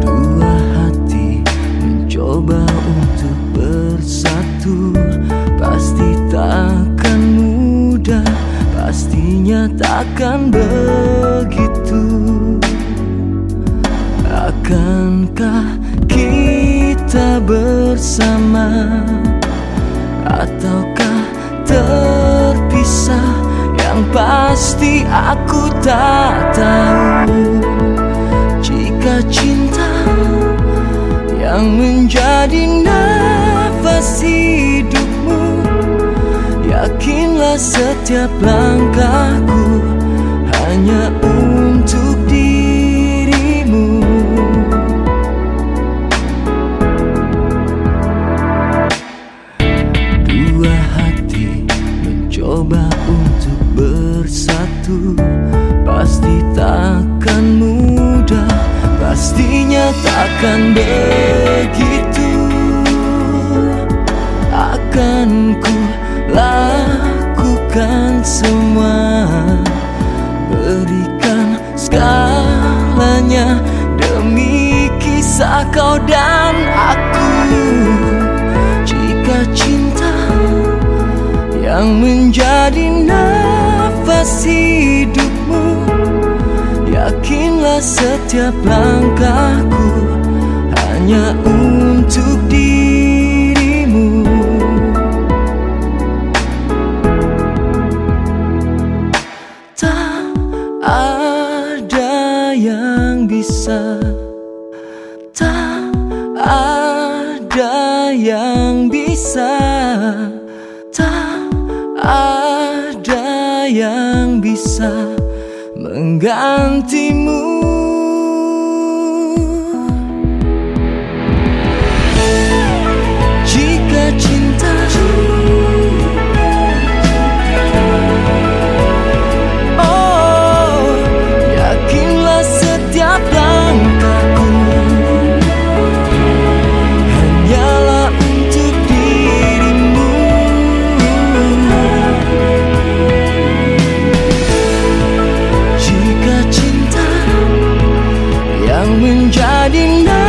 Dua hati mencoba untuk bersatu. Pasti tak akan mudah Pastinya takkan begitu. Akankah kita bersama? Ataukah terpisah? Yang pasti aku tak tahu. Setiap langkahku hanya untuk dirimu. Dua hati mencoba untuk bersatu. Pasti takkan mudah Pastinya takkan begitu semua. Berikan segalanya Demi kisah kau dan aku. Jika cinta yang menjadi nafas hidupmu Yakinlah setiap langkahku hanya untuk dirimu bisa Tak ada yang bisa menggantimu 定要。